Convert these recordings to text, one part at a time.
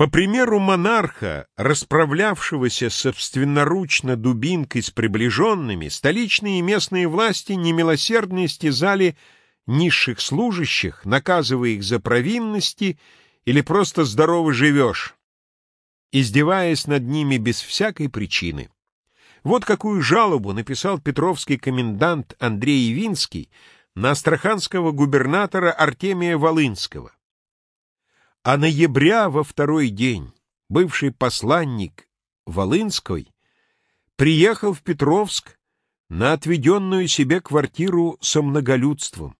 По примеру монарха, расправлявшегося собственноручно дубинкой с приближенными, столичные и местные власти немилосердно истязали низших служащих, наказывая их за провинности или просто здорово живешь, издеваясь над ними без всякой причины. Вот какую жалобу написал петровский комендант Андрей Явинский на астраханского губернатора Артемия Волынского. А ноября во второй день бывший посланник Волынской приехал в Петровск на отведенную себе квартиру со многолюдством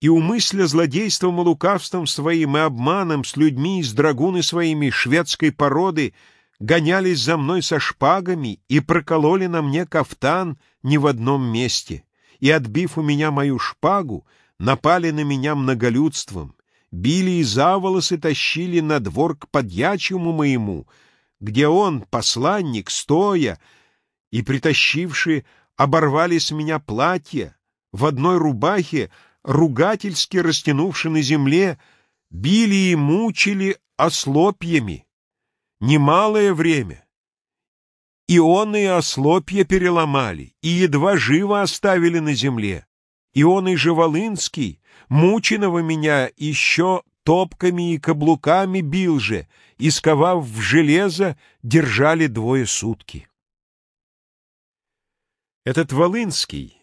и, умысля злодейством и лукавством своим и обманом с людьми из драгуны своими шведской породы, гонялись за мной со шпагами и прокололи на мне кафтан не в одном месте, и, отбив у меня мою шпагу, напали на меня многолюдством, били и за волосы тащили на двор к подьячему моему, где он, посланник, стоя, и, притащивши, оборвали с меня платье, в одной рубахе, ругательски растянувши на земле, били и мучили ослопьями. Немалое время. И он и ослопья переломали, и едва живо оставили на земле. И он же Волынский, Мученого меня еще топками и каблуками бил же, и, сковав в железо, держали двое сутки. Этот Волынский,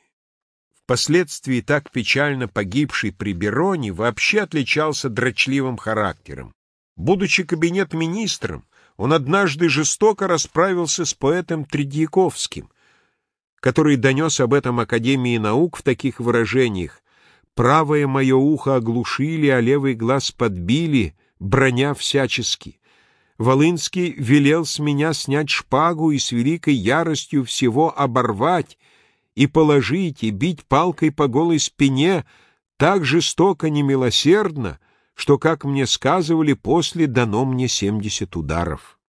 впоследствии так печально погибший при Бероне, вообще отличался дрочливым характером. Будучи кабинет-министром, он однажды жестоко расправился с поэтом Тредьяковским, который донес об этом Академии наук в таких выражениях Правое мое ухо оглушили, а левый глаз подбили, броня всячески. Волынский велел с меня снять шпагу и с великой яростью всего оборвать и положить, и бить палкой по голой спине так жестоко немилосердно, что, как мне сказывали, после дано мне семьдесят ударов.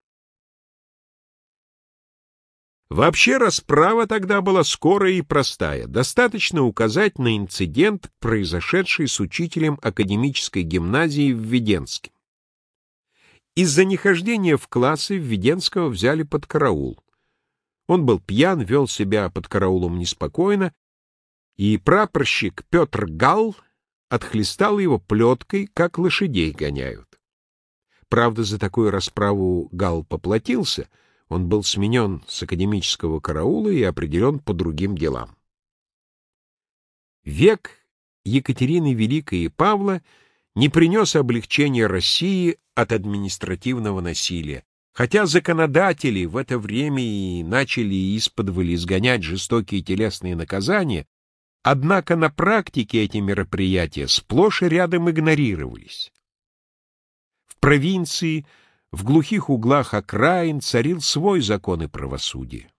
Вообще расправа тогда была скорая и простая. Достаточно указать на инцидент, произошедший с учителем академической гимназии в Введенске. Из-за нехождения в классы Введенского взяли под караул. Он был пьян, вел себя под караулом неспокойно, и прапорщик Петр Гал отхлестал его плеткой, как лошадей гоняют. Правда, за такую расправу Гал поплатился — он был сменен с академического караула и определен по другим делам. Век Екатерины Великой и Павла не принес облегчения России от административного насилия, хотя законодатели в это время и начали исподволь изгонять жестокие телесные наказания, однако на практике эти мероприятия сплошь и рядом игнорировались. В провинции – в глухих углах окраин царил свой закон и правосудие.